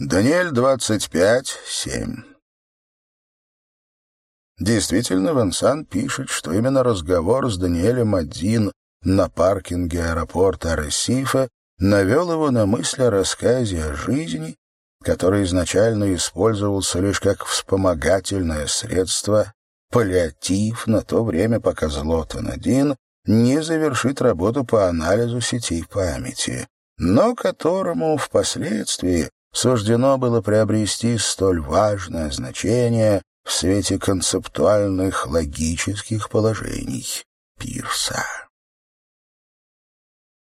Даниэль 25.7 Действительно, Вансан пишет, что именно разговор с Даниэлем один на паркинге аэропорта Ресифа навел его на мысль о рассказе о жизни, который изначально использовался лишь как вспомогательное средство, паллиатив на то время, пока Злотон-1 не завершит работу по анализу сетей памяти, но которому впоследствии суждено было приобрести столь важное значение в свете концептуальных логических положений Пирса.